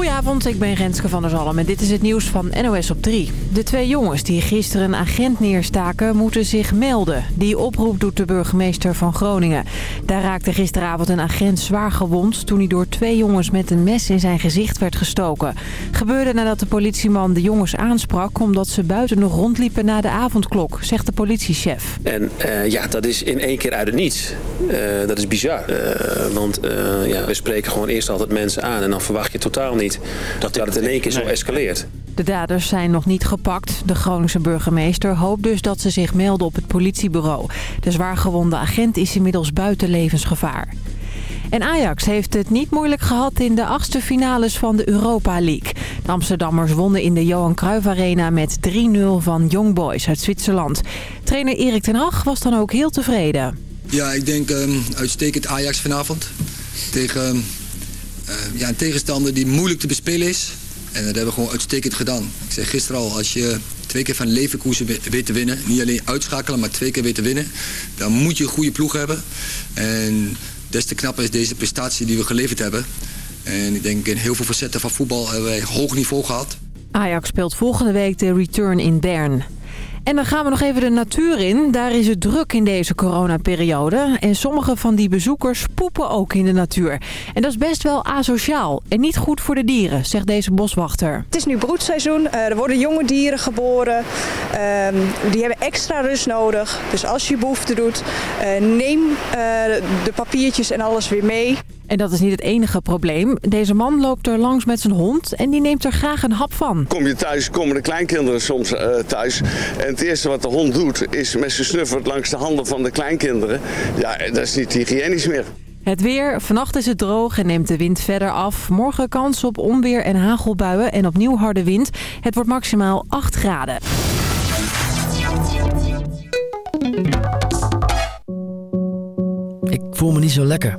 Goedenavond, ik ben Renske van der Zalm en dit is het nieuws van NOS op 3. De twee jongens die gisteren een agent neerstaken moeten zich melden. Die oproep doet de burgemeester van Groningen. Daar raakte gisteravond een agent zwaar gewond toen hij door twee jongens met een mes in zijn gezicht werd gestoken. Gebeurde nadat de politieman de jongens aansprak omdat ze buiten nog rondliepen na de avondklok, zegt de politiechef. En uh, ja, dat is in één keer uit het niets. Uh, dat is bizar. Uh, want ja, we spreken gewoon eerst altijd mensen aan en dan verwacht je totaal niet dat het in één keer zo escaleert. De daders zijn nog niet gepakt. De Groningse burgemeester hoopt dus dat ze zich melden op het politiebureau. De zwaargewonde agent is inmiddels buiten levensgevaar. En Ajax heeft het niet moeilijk gehad in de achtste finales van de Europa League. De Amsterdammers wonnen in de Johan Cruijff Arena met 3-0 van Young Boys uit Zwitserland. Trainer Erik ten Hag was dan ook heel tevreden. Ja, ik denk um, uitstekend Ajax vanavond. Tegen uh, ja, een tegenstander die moeilijk te bespelen is. En dat hebben we gewoon uitstekend gedaan. Ik zei gisteren al, als je twee keer van Leverkusen weet te winnen... niet alleen uitschakelen, maar twee keer weet te winnen... dan moet je een goede ploeg hebben. En des te knapper is deze prestatie die we geleverd hebben. En ik denk in heel veel facetten van voetbal hebben wij hoog niveau gehad. Ajax speelt volgende week de return in Bern. En dan gaan we nog even de natuur in. Daar is het druk in deze coronaperiode. En sommige van die bezoekers poepen ook in de natuur. En dat is best wel asociaal. En niet goed voor de dieren, zegt deze boswachter. Het is nu broedseizoen. Eh, er worden jonge dieren geboren. Ehm, die hebben extra rust nodig. Dus als je behoefte doet, eh, neem eh, de papiertjes en alles weer mee. En dat is niet het enige probleem. Deze man loopt er langs met zijn hond en die neemt er graag een hap van. Kom je thuis, komen de kleinkinderen soms uh, thuis. En het eerste wat de hond doet, is met zijn snuffert langs de handen van de kleinkinderen. Ja, dat is niet hygiënisch meer. Het weer. Vannacht is het droog en neemt de wind verder af. Morgen kans op onweer en hagelbuien en opnieuw harde wind. Het wordt maximaal 8 graden. Ik voel me niet zo lekker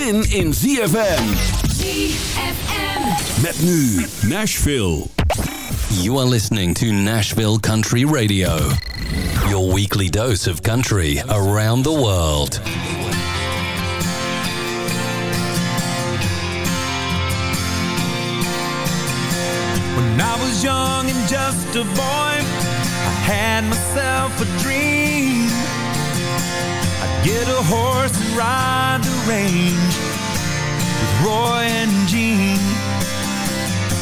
zin in ZFM. ZFM. Met nu Nashville. You are listening to Nashville Country Radio. Your weekly dose of country around the world. When I was young and just a boy, I had myself a dream Get a horse and ride the range with Roy and Gene.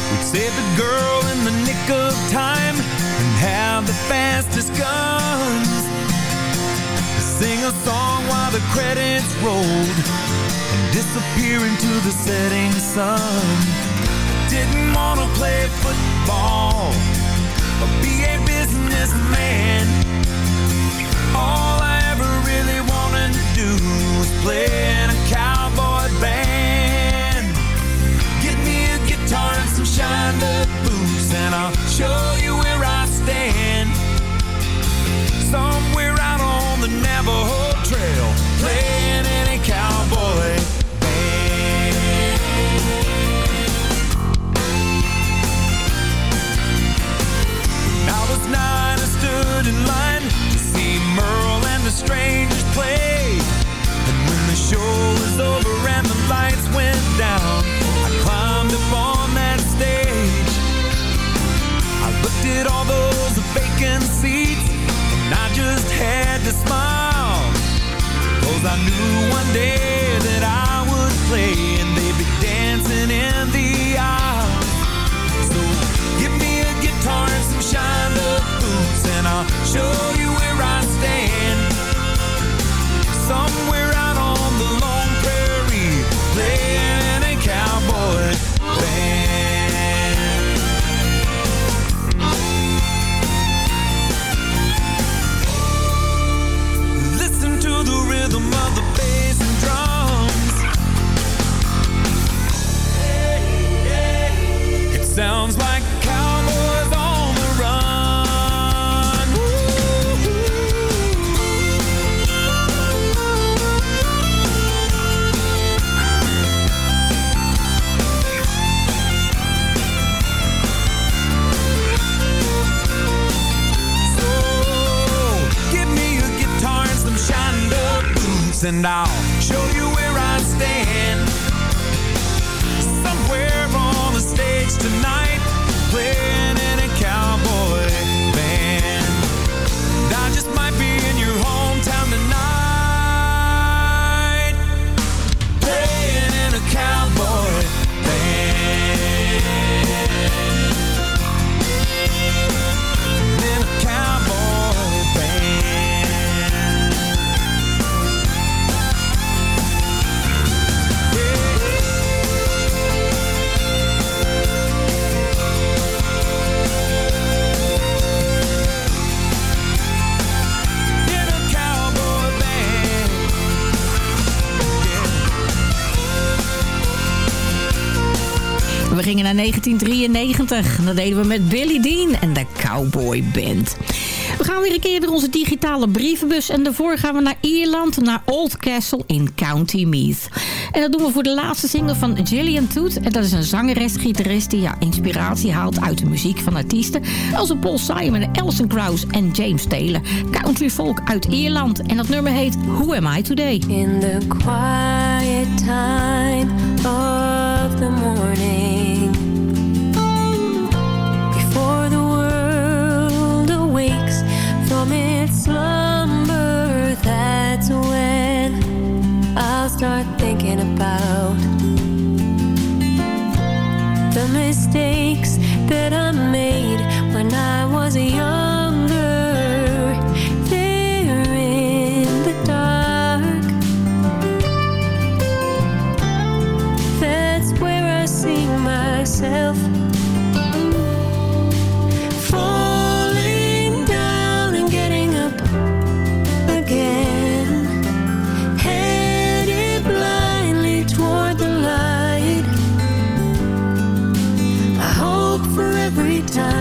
We'd save the girl in the nick of time and have the fastest guns. Sing a song while the credits rolled and disappear into the setting sun. Didn't wanna play football or be a businessman. All do was play in a cowboy band. Get me a guitar and some shined up boots, and I'll show you someday and I'll show you 90. Dat deden we met Billy Dean en de Cowboy Band. We gaan weer een keer door onze digitale brievenbus. En daarvoor gaan we naar Ierland, naar Oldcastle in County Meath. En dat doen we voor de laatste single van Gillian Toot. En dat is een zangeres, gitarist die ja, inspiratie haalt uit de muziek van artiesten. Als Paul Simon, Alison Krauss en James Taylor. Country folk uit Ierland. En dat nummer heet Who Am I Today? In the quiet time of the morning. slumber, that's when I'll start thinking about the mistakes that I made when I was young. nighttime.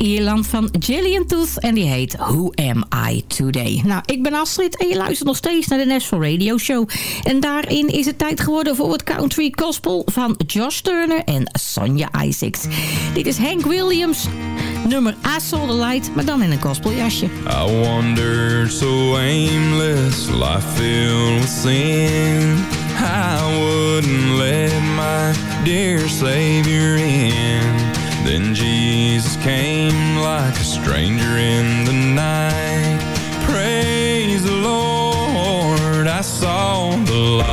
Ierland van Gillian Tooth. En die heet Who Am I Today? Nou, ik ben Astrid en je luistert nog steeds naar de Nashville Radio Show. En daarin is het tijd geworden voor het country gospel van Josh Turner en Sonja Isaacs. Dit is Hank Williams, nummer I Saw the Light, maar dan in een gospeljasje. I wandered so aimless, life filled with. I wouldn't let my dear Savior in. Then Jesus came like a stranger in the night. Praise the Lord, I saw the light.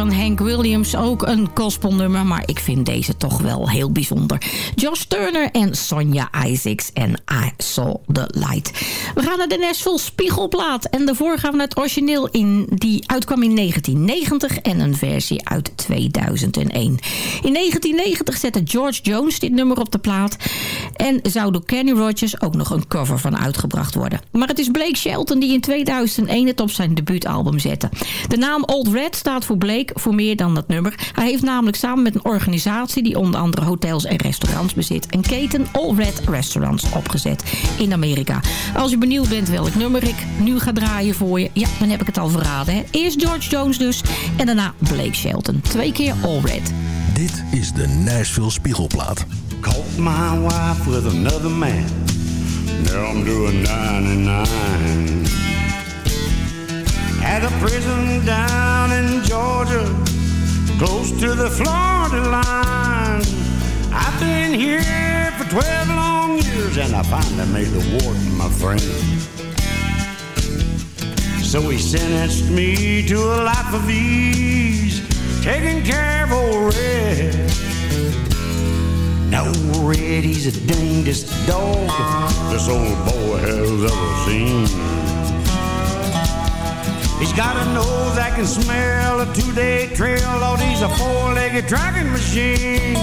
Van Hank Williams ook een gospelnummer... maar ik vind deze toch wel heel bijzonder. Josh Turner en Sonja Isaacs en I Saw the Light. We gaan naar de Nashville Spiegelplaat. En daarvoor gaan we naar het origineel in, die uitkwam in 1990... en een versie uit 2001. In 1990 zette George Jones dit nummer op de plaat... en zou door Kenny Rogers ook nog een cover van uitgebracht worden. Maar het is Blake Shelton die in 2001 het op zijn debuutalbum zette. De naam Old Red staat voor Blake voor meer dan dat nummer. Hij heeft namelijk samen met een organisatie... die onder andere hotels en restaurants bezit... een keten All Red Restaurants opgezet in Amerika. Als je benieuwd bent welk nummer ik nu ga draaien voor je... ja, dan heb ik het al verraden. Hè? Eerst George Jones dus en daarna Blake Shelton. Twee keer All Red. Dit is de Nashville Spiegelplaat. Caught my wife with another man. Now I'm doing 99. At a prison down in Georgia, close to the Florida line. I've been here for 12 long years and I finally made the warden my friend. So he sentenced me to a life of ease, taking care of old Red. Now Red, he's the dangest dog this old boy has ever seen. He's got a nose that can smell a two-day trail. Lord, he's a four-legged driving machine.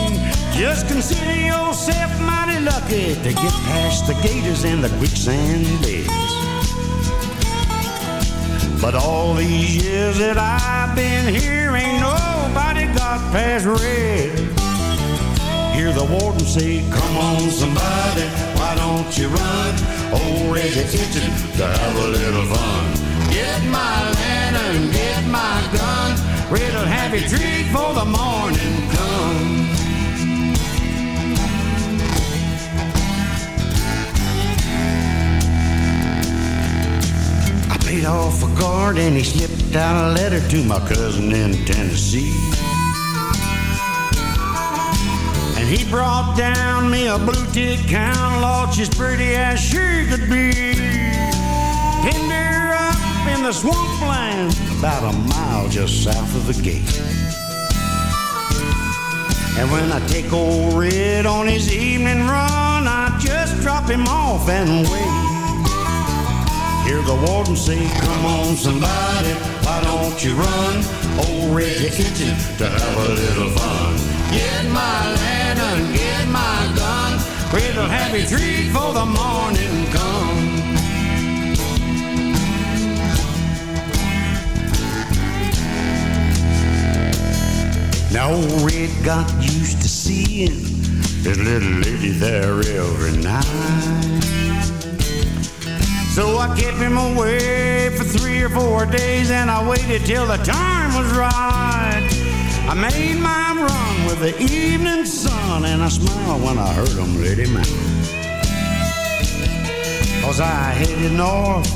Just consider yourself lucky to get past the gators and the quicksand beds. But all these years that I've been here, ain't nobody got past red. Hear the warden say, come on somebody, why don't you run? Old Red's itching to have a little fun. Get my lantern, get my gun. Have you treat for the morning come. Paid off a guard and he slipped out a letter to my cousin in Tennessee. And he brought down me a blue tick count, Lord, she's pretty as she could be. Pinned her up in the swampland, about a mile just south of the gate. And when I take old Red on his evening run, I just drop him off and wait. Hear the warden say, come on somebody, why don't you run? Old Red's itching to have a little fun. Get my lantern, get my gun. Red'll have you treat for the morning come. Now Red got used to seeing his little lady there every night. So I kept him away for three or four days and I waited till the time was right. I made my run with the evening sun and I smiled when I heard him let him out. Cause I headed north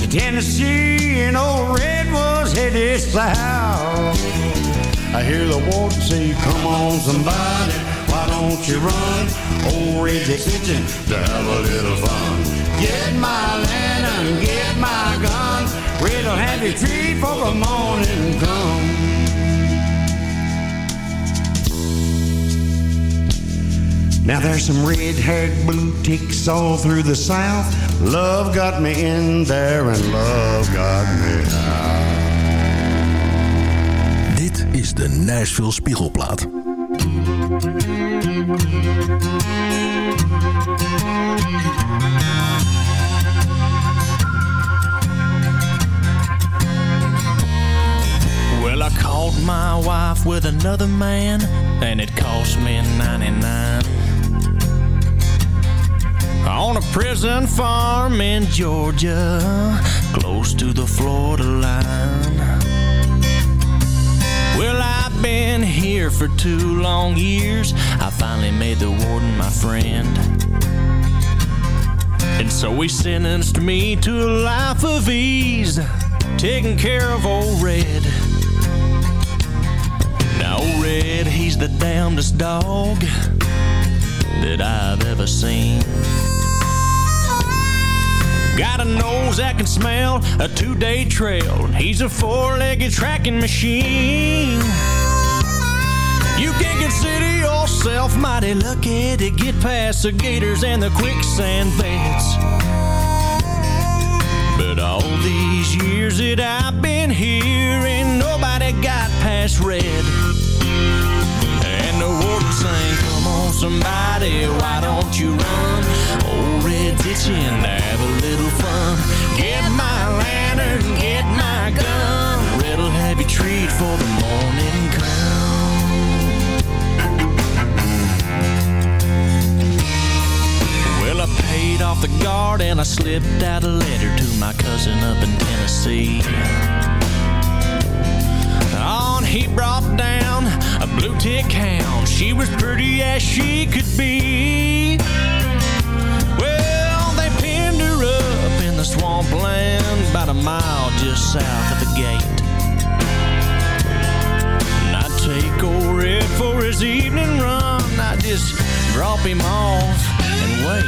to Tennessee and old Red was headed south. I hear the warden say, come on somebody, why don't you run? Old Red's itching to have a little fun. Get my lantern, get my gun. Have you treat for the morning come. Now there's some red-haired blue ticks all through the South. Love got me in there and love got me out. Dit is de Nashville Spiegelplaat. Well, I caught my wife with another man, and it cost me 99. On a prison farm in Georgia, close to the Florida line. Well, I've been here for two long years. I finally made the warden my friend. And so he sentenced me to a life of ease, taking care of old Red. Old Red, he's the damnedest dog that I've ever seen. Got a nose that can smell a two day trail. He's a four legged tracking machine. You can consider yourself mighty lucky to get past the gators and the quicksand beds. But all these years that I've been here, ain't nobody got past red. Sang, Come on, somebody, why don't you run? Old Red's itching to have a little fun. Get my lantern, get my gun. Red'll have you treat for the morning come. Well, I paid off the guard and I slipped out a letter to my cousin up in Tennessee. He brought down a blue tick hound. She was pretty as she could be. Well, they pinned her up in the swampland about a mile just south of the gate. And I'd take old Red for his evening run. I'd just drop him off and wait.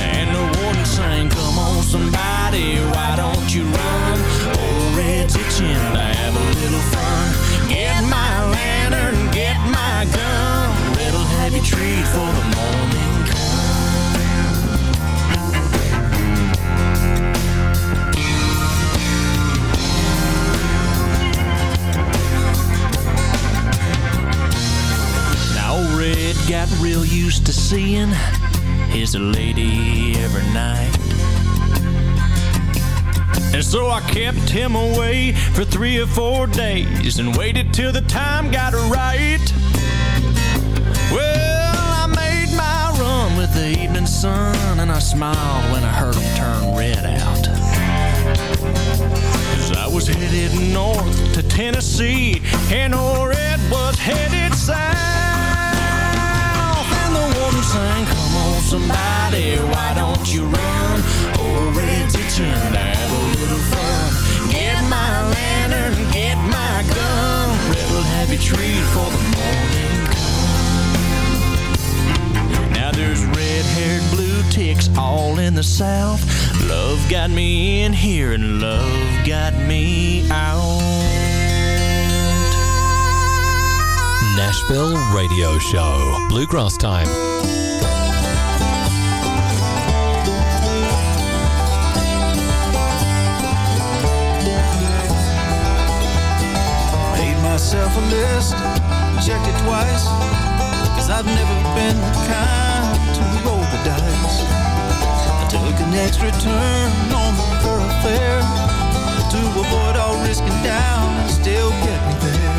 And the warden sang, Come on, somebody, why don't you run? cigarettes itching to have a little fun. Get my lantern, get my gun, little happy treat for the morning comes. Now Red got real used to seeing his lady every night. And so I kept him away for three or four days and waited till the time got right. Well, I made my run with the evening sun and I smiled when I heard him turn red out. Cause I was headed north to Tennessee and Red was headed south. And the woman sang, somebody, why don't you run? Have a little fun. Get my lantern, get my gun. Will have you for the morning. Now there's red-haired blue ticks all in the south. Love got me in here and love got me out. Nashville Radio Show. Bluegrass Time. Myself a list, checked it twice. Cause I've never been the kind to roll the dice. I took an extra turn on the thoroughfare to avoid all risking down and still get me there.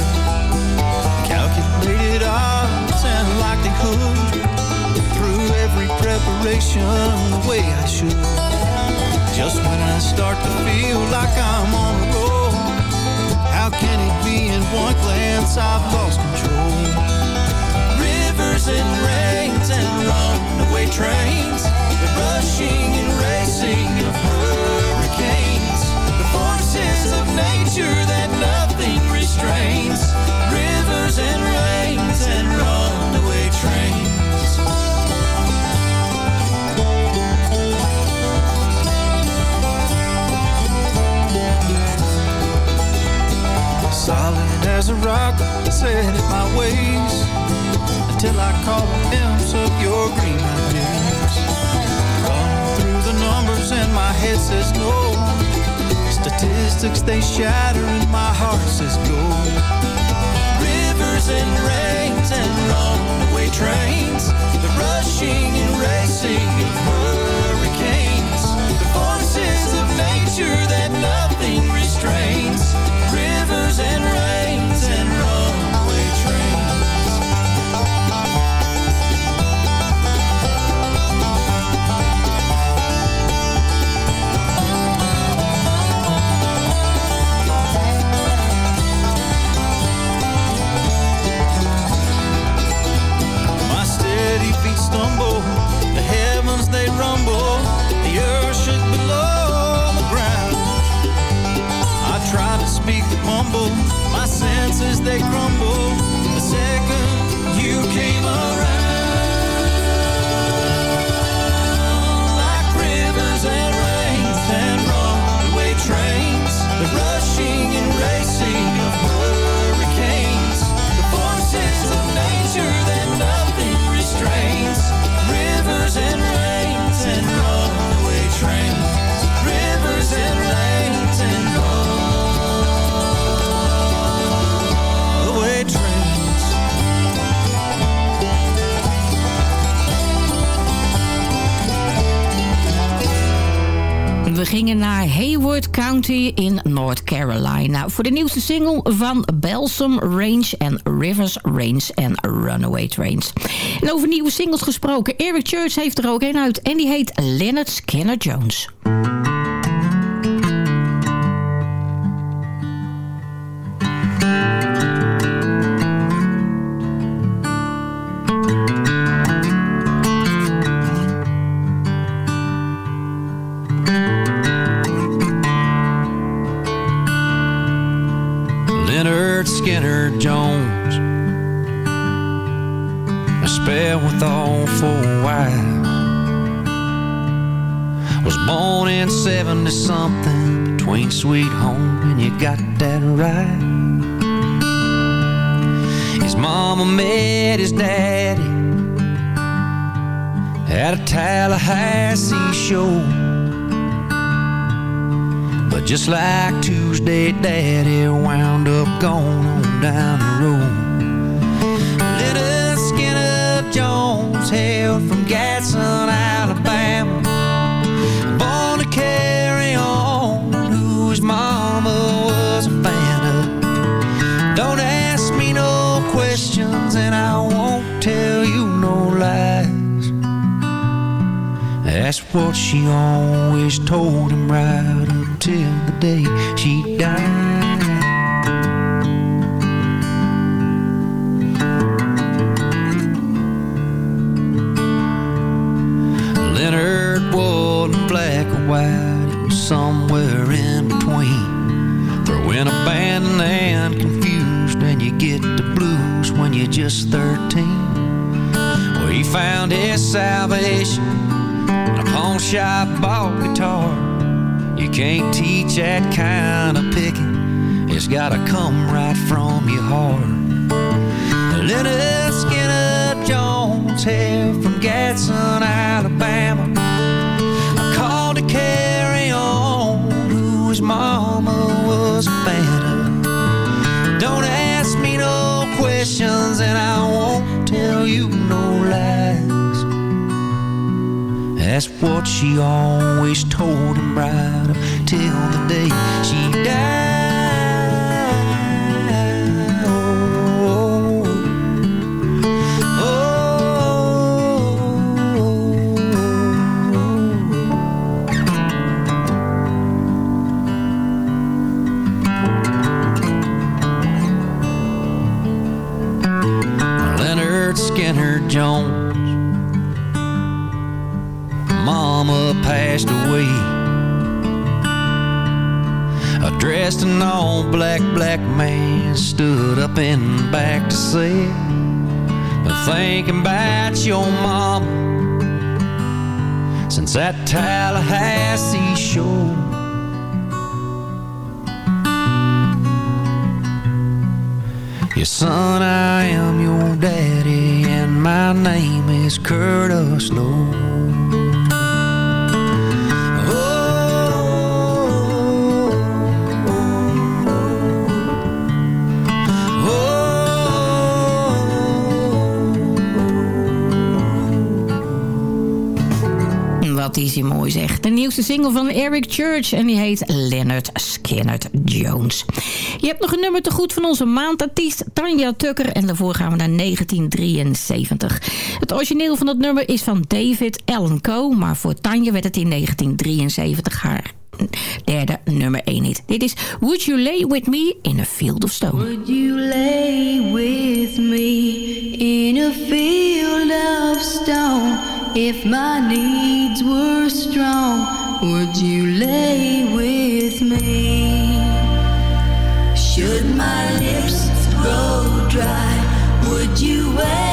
Calculated odds and likelihood through every preparation the way I should. Just when I start to feel like I'm on a roll, how can it be in one glance I've lost control? Rivers and rains and runaway trains, the rushing and racing of hurricanes, the forces of nature that nothing restrains. Set in my ways until I caught a glimpse of your green eyes. Running through the numbers and my head says no. Statistics they shatter and my heart says go. Rivers and rains and runaway trains, the rushing and racing of hurricanes, senses they crumble. We gingen naar Hayward County in North Carolina... voor de nieuwste single van Balsam Range en Rivers Range en Runaway Trains. En over nieuwe singles gesproken, Eric Church heeft er ook een uit... en die heet Leonard Skinner Jones. Just like Tuesday, Daddy wound up going on down the road. Little Jones Jones, hailed from Gadsden, Alabama. Born to carry on, whose mama was a fan of. Don't ask me no questions, and I won't tell you no lies. That's what she always told him right until the day she died. Leonard wasn't black or white, it was somewhere in between. Throwing abandoned and confused, and you get the blues when you're just 13. Well, he found his salvation in a pawn shop bought guitar. Can't teach that kind of picking, it's gotta come right from your heart. Lynyrd Skynyrd Jones, hail from Gadsden, Alabama. I called to carry on, whose mama was a of. Don't ask me no questions, and I won't tell you no lies. That's what she always told him right till the day she died. Oh, oh, Lynyrd Skynyrd Jones. Mama passed away. Dressed in all black, black man stood up in the back to say, Thinking about your mama since that Tallahassee show. Yes, son, I am your daddy, and my name is Curtis Loew. Wat is hij mooi zeg. De nieuwste single van Eric Church en die heet Leonard Skinner Jones. Je hebt nog een nummer te goed van onze maandartiest Tanja Tucker en daarvoor gaan we naar 1973. Het origineel van dat nummer is van David Allen Coe, maar voor Tanja werd het in 1973 haar derde nummer 1 hit. Dit is Would You Lay With Me in a Field of Stone. Would you lay with me in a field of stone? If my needs were strong, would you lay with me? Should my lips grow dry, would you wet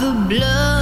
the blood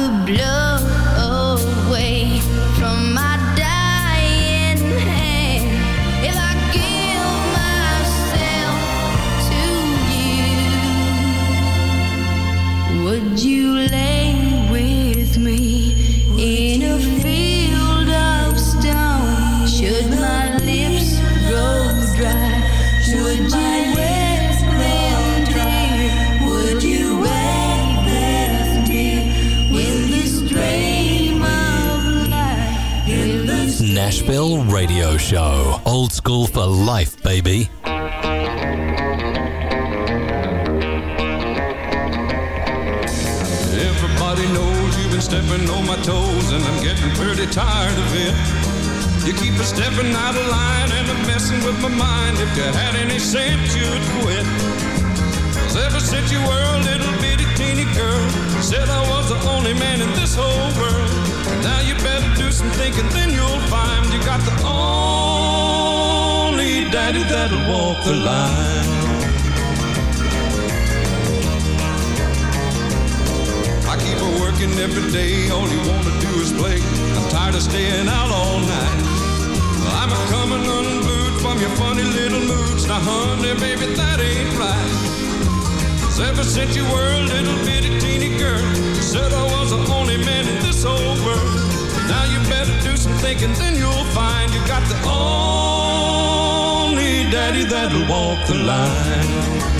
Wipe the Nashville Radio Show. Old school for life, baby. Everybody knows you've been stepping on my toes, and I'm getting pretty tired of it. You keep a stepping out of line and I'm messing with my mind. If you had any sense, you'd quit. Cause ever since you were a little bitty teeny girl, said I was the only man in this whole world. Now you better do some thinking, then you'll find you got the only daddy that'll walk the line. I keep a working every day, all you wanna do is play. I'm tired of staying out all night. I'm a coming unglued from your funny little moods. Now, honey, baby, that ain't right. Ever since you were a little bitty teeny girl, said I was the only man in this whole world. Now you better do some thinking, then you'll find you got the only daddy that'll walk the line.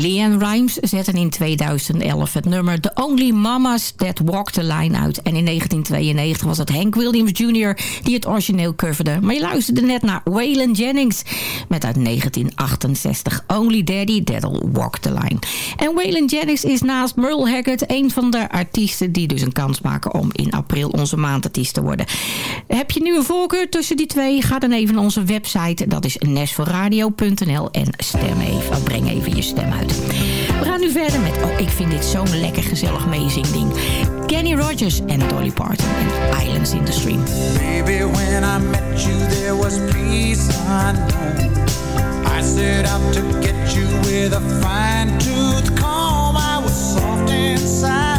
Leanne Rimes zette in 2011 het nummer The Only Mamas That Walk the Line uit. En in 1992 was het Hank Williams Jr. die het origineel coverde. Maar je luisterde net naar Waylon Jennings met uit 1968 Only Daddy That'll Walk the Line. En Waylon Jennings is naast Merle Haggard een van de artiesten die dus een kans maken om in april onze maandartiest te worden. Heb je nu een voorkeur tussen die twee? Ga dan even naar onze website. Dat is nesforradio.nl en stem even, breng even je stem uit. We gaan nu verder met, oh ik vind dit zo'n lekker gezellig meezingding. Kenny Rogers en Dolly Parton en Islands in the Stream. Baby, when I met you, there was peace unknown. I set out to get you with a fine tooth comb. I was soft inside.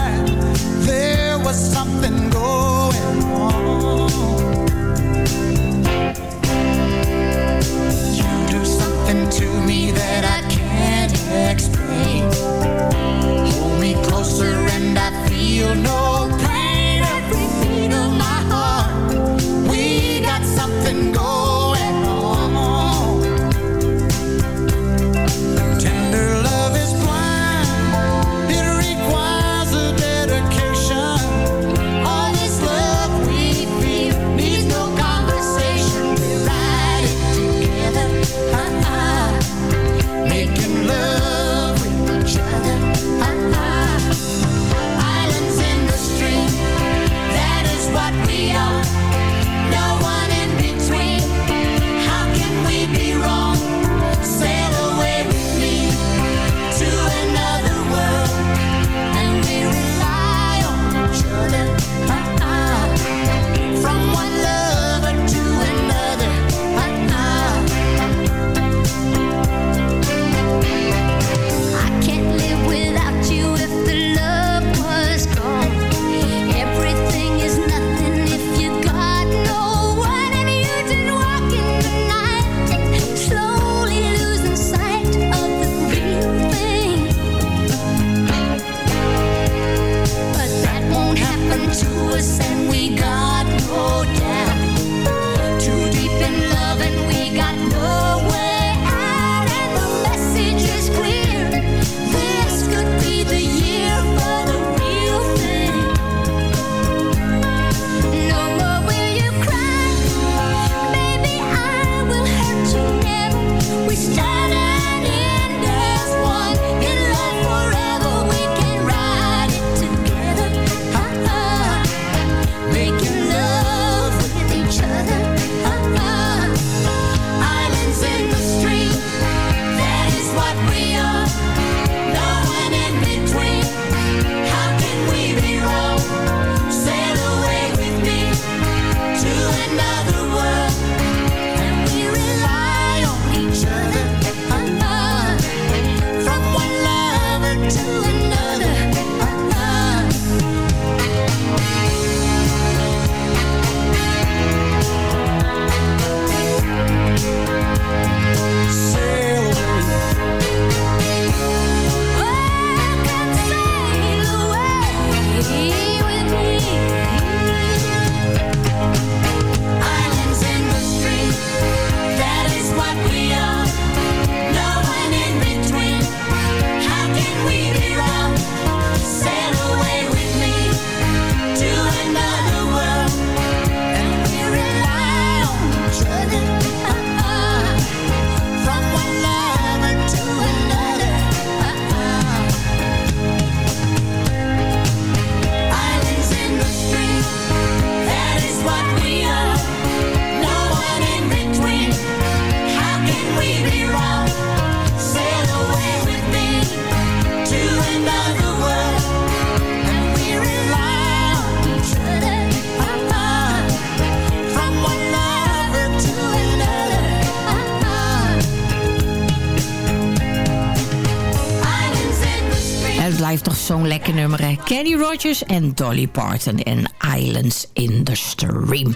lekker nummeren. Kenny Rogers en Dolly Parton en Islands in the Stream.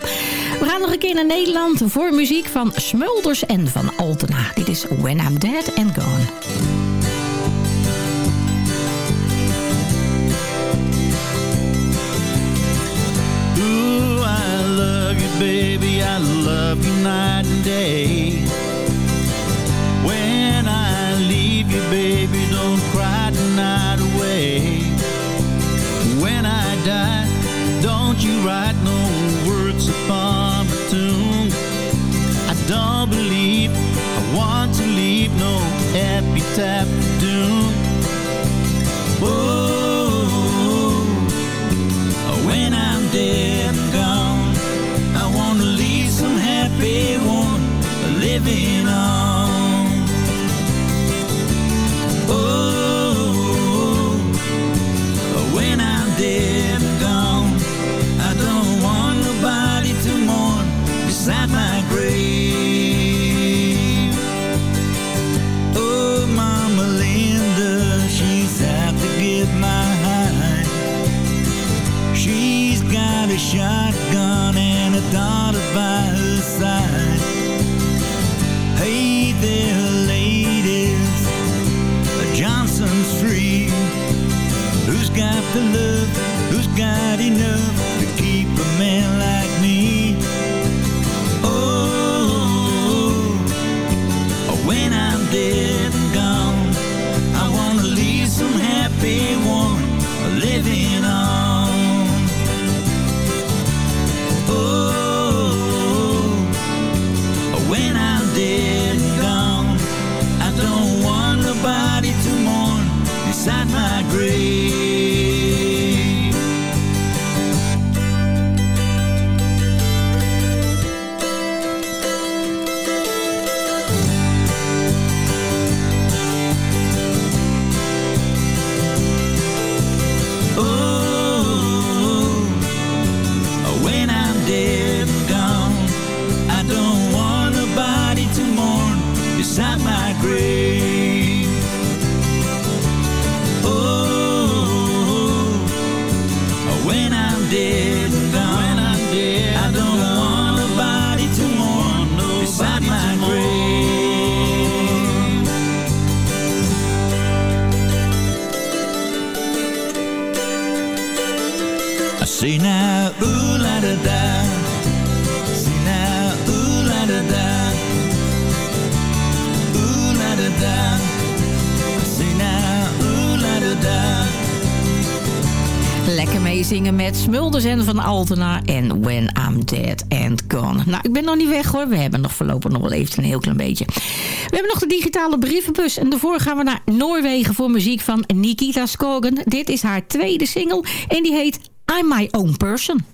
We gaan nog een keer naar Nederland voor muziek van Smulders en van Altena. Dit is When I'm Dead and Gone. I love you day. When I leave you, baby. step Sanders en van Altena en When I'm Dead and Gone. Nou, ik ben nog niet weg hoor. We hebben nog voorlopig nog wel even een heel klein beetje. We hebben nog de digitale brievenbus. En daarvoor gaan we naar Noorwegen voor muziek van Nikita Skogen. Dit is haar tweede single en die heet I'm My Own Person.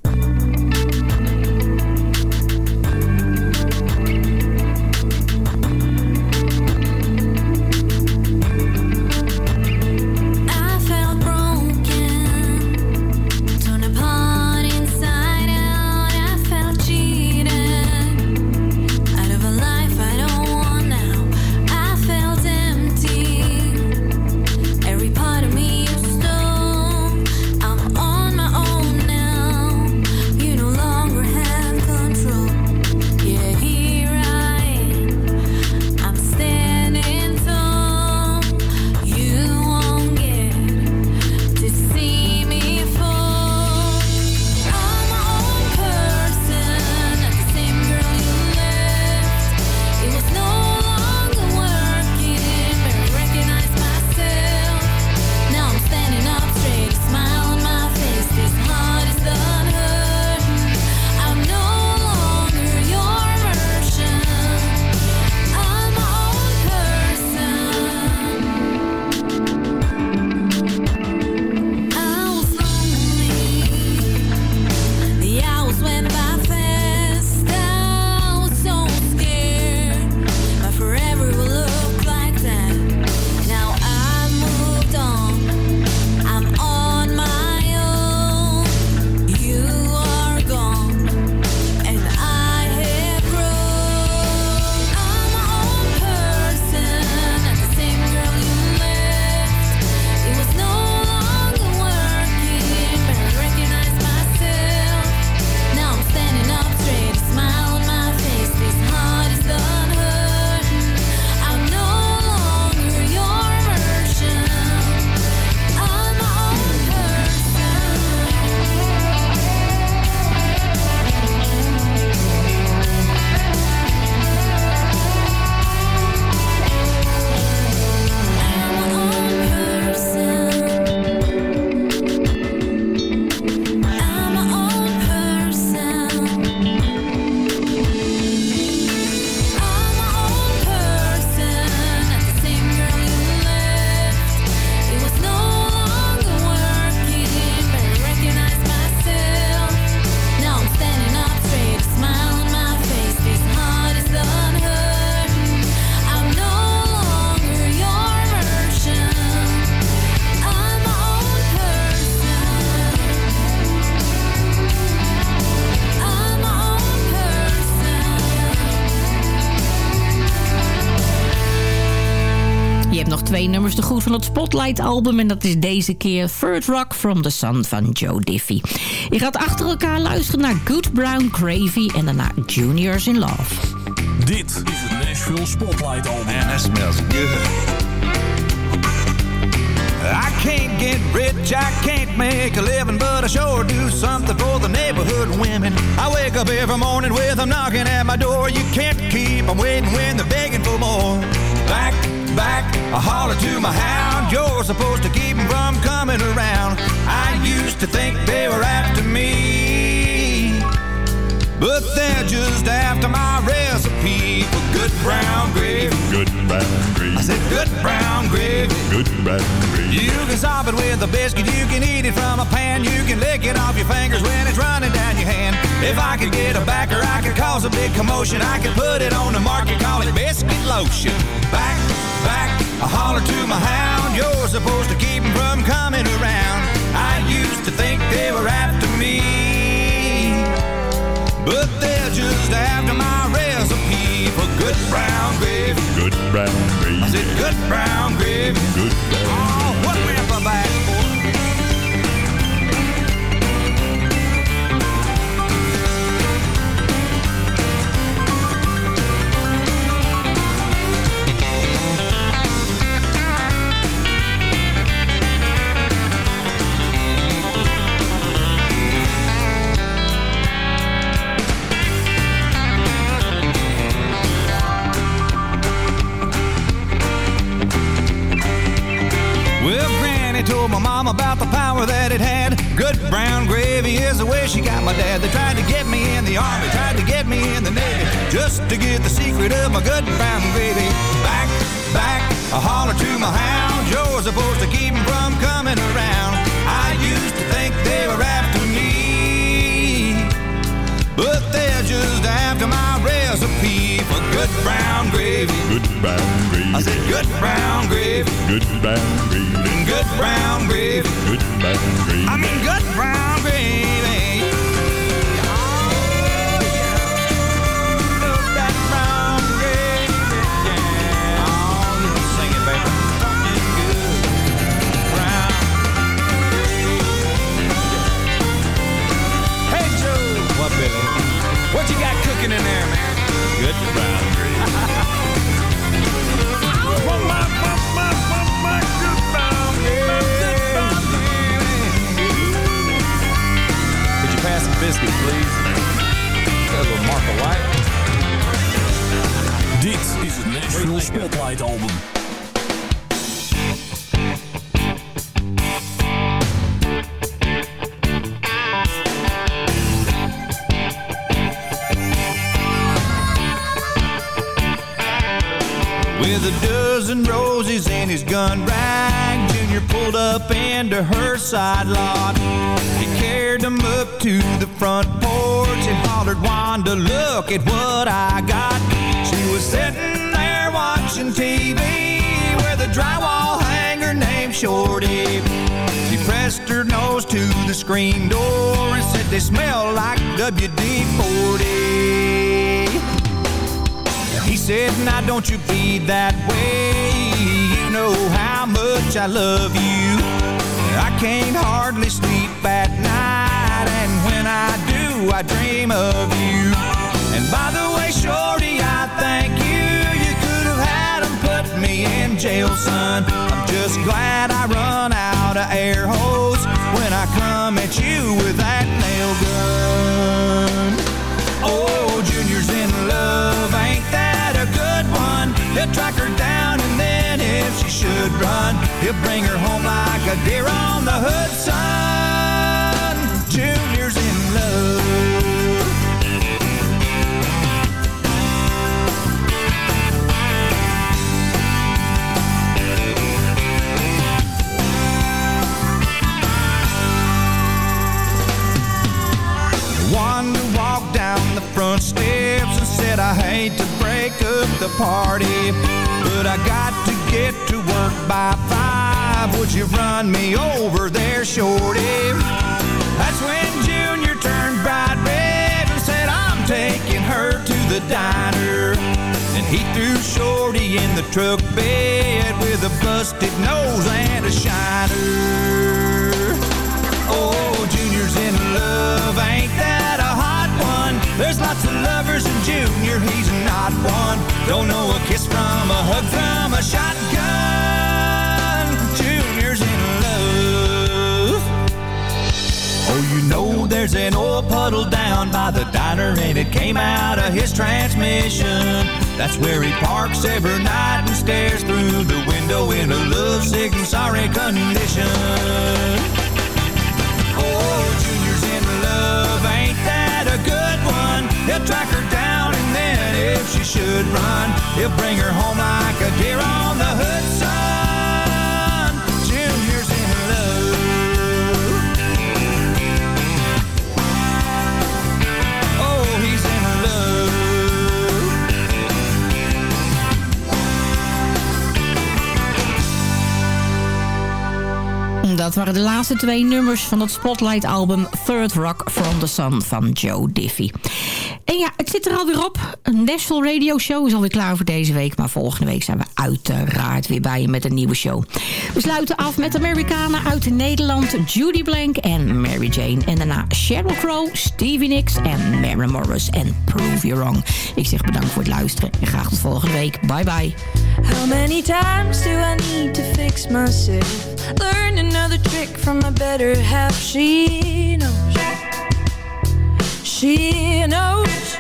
Nummers te goed van het Spotlight-album. En dat is deze keer Third Rock from the Sun van Joe Diffie. Je gaat achter elkaar luisteren naar Good Brown Gravy en daarna Juniors in Love. Dit is het Nashville Spotlight album. Man, that smells good. I can't get rich, I can't make a living, but I sure do something for the neighborhood women. I wake up every morning with them knocking at my door. You can't keep them waiting when they're begging for more. Back, back, I holler to my hound. You're supposed to keep them from coming around. I used to think they were after me. But they're just after my recipe for good brown gravy. Good brown gravy. I said good brown gravy. Good brown gravy. You can stop it with a biscuit, you can eat it from a pan, you can lick it off your fingers when it's running down your hand. If I could get a backer, I could cause a big commotion. I could put it on the market, call it biscuit lotion. Back, back, I holler to my hound. You're supposed to keep 'em from coming around. I used to think they were after me. But they're just after my recipe for good brown gravy. Good brown gravy. I said good brown gravy. Good brown Oh, With a dozen roses in his gun rag, Junior pulled up into her side lot. He carried them up to the front porch and hollered, Wanda, look at what I got. She was sitting there watching TV with a drywall hanger named Shorty. She pressed her nose to the screen door and said they smell like WD-40. Said, now don't you be that way. You know how much I love you. I can't hardly sleep at night. And when I do, I dream of you. And by the way, Shorty, I thank you. You could have had him put me in jail, son. I'm just glad I run out of air hose when I come at you with that nail gun. Oh, ain't that a good one? He'll track her down and then if she should run, he'll bring her home like a deer on the hood, son. Junior's in love. Front steps and said, I hate to break up the party, but I got to get to work by five. Would you run me over there, shorty? That's when Junior turned bright red and said, I'm taking her to the diner. And he threw shorty in the truck bed with a busted nose and a shiner. Oh, Junior's in love, Don't know a kiss from a hug from a shotgun. Junior's in love. Oh, you know there's an oil puddle down by the diner and it came out of his transmission. That's where he parks every night and stares through the window in a lovesick and sorry condition. Oh, Junior's in love, ain't that a good one? He'll track her down if she should run, he'll bring her home like a deer on the Hudson. Junior's in love. Oh, he's in love. Dat waren de laatste twee nummers van het Spotlight-album Third Rock from the Sun van Joe Diffie. En ja, het zit er alweer op. Een Nashville Radio Show is alweer klaar voor deze week. Maar volgende week zijn we uiteraard weer bij je met een nieuwe show. We sluiten af met Amerikanen uit Nederland. Judy Blank en Mary Jane. En daarna Sheryl Crow, Stevie Nicks en Mary Morris en Prove You Wrong. Ik zeg bedankt voor het luisteren en graag tot volgende week. Bye bye. How many times do I need to fix myself? Learn another trick from my better half. She knows. She knows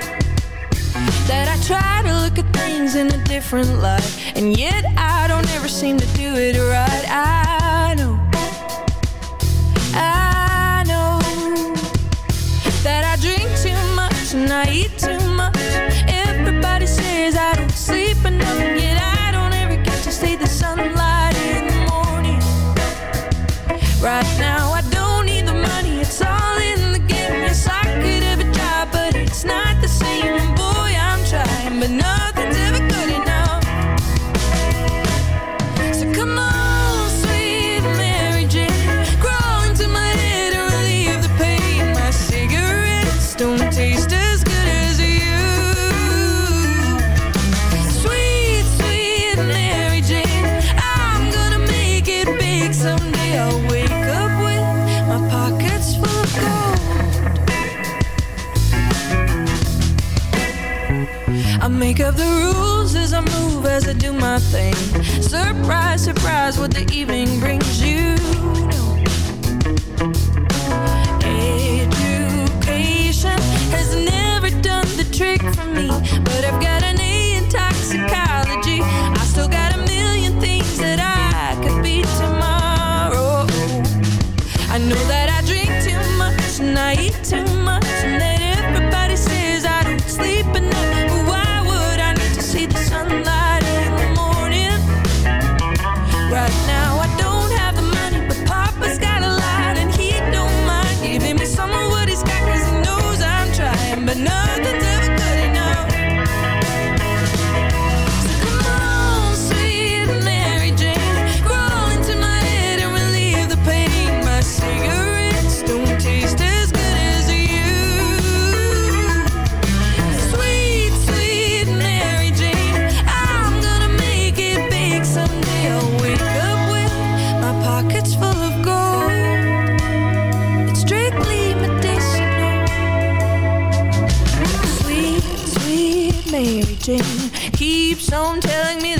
that I try to look at things in a different light, and yet I don't ever seem to do it right. I know. I know that I drink too much and I eat too as I do my thing. Surprise, surprise, what the evening brings Keeps on telling me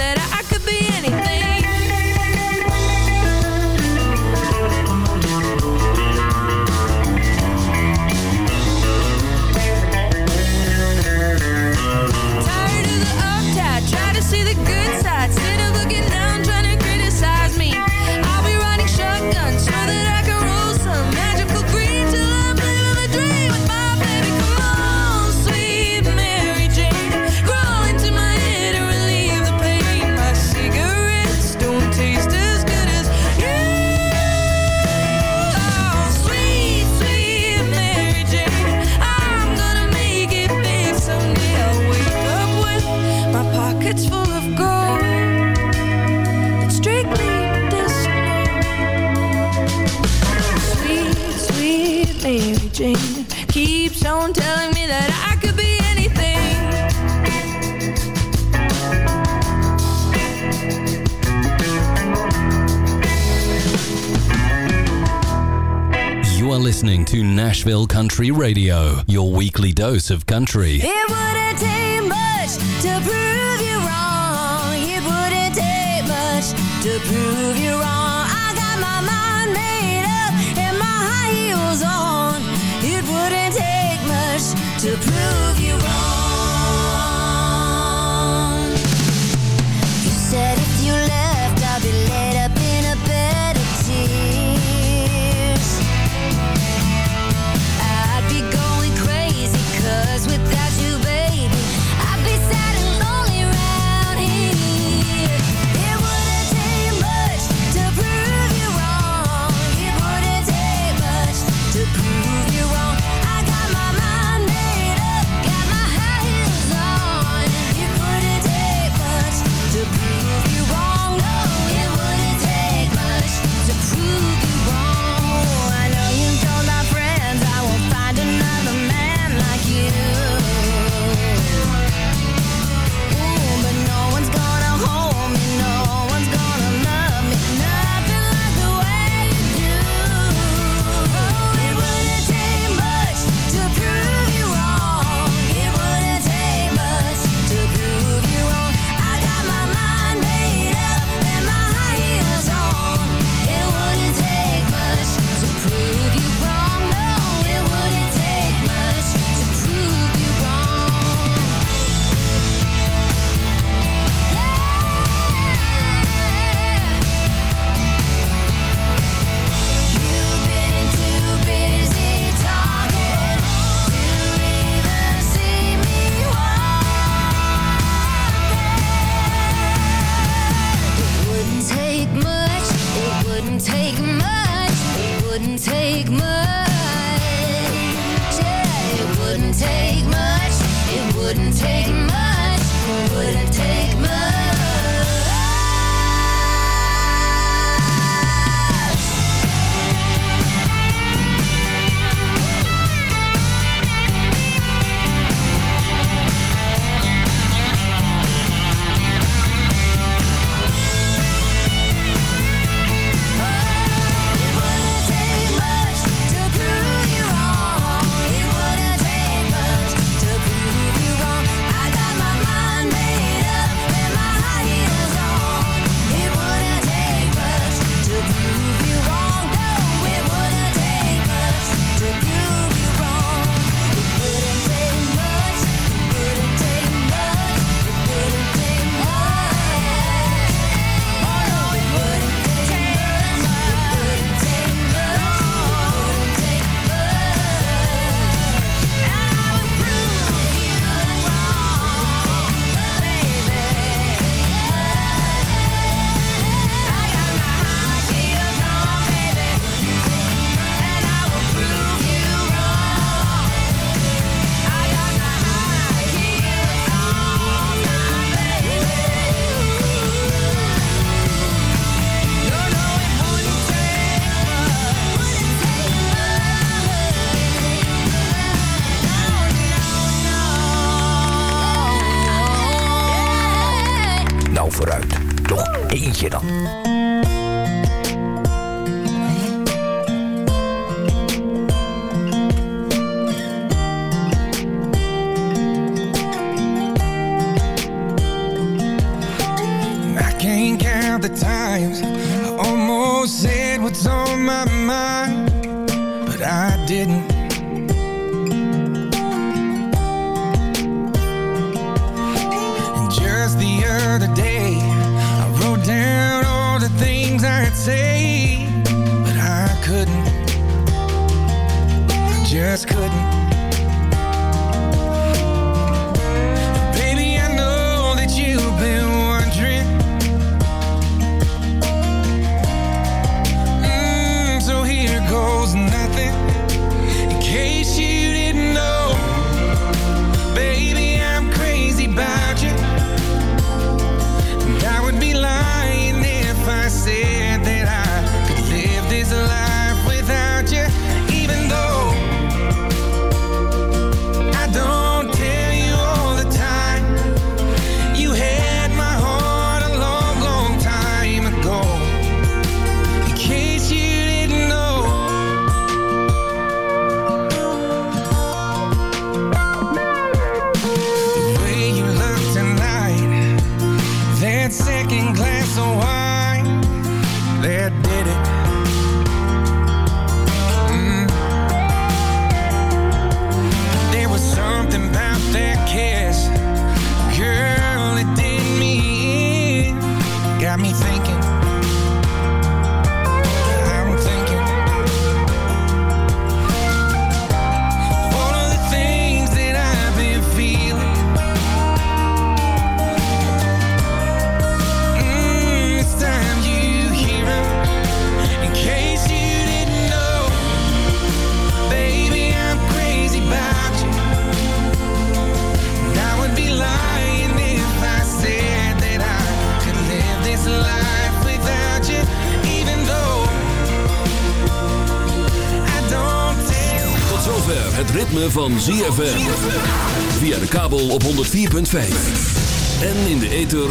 listening to Nashville Country Radio, your weekly dose of country. It wouldn't take much to prove you wrong. It wouldn't take much to prove you wrong. I got my mind made up and my high heels on. It wouldn't take much to prove you wrong.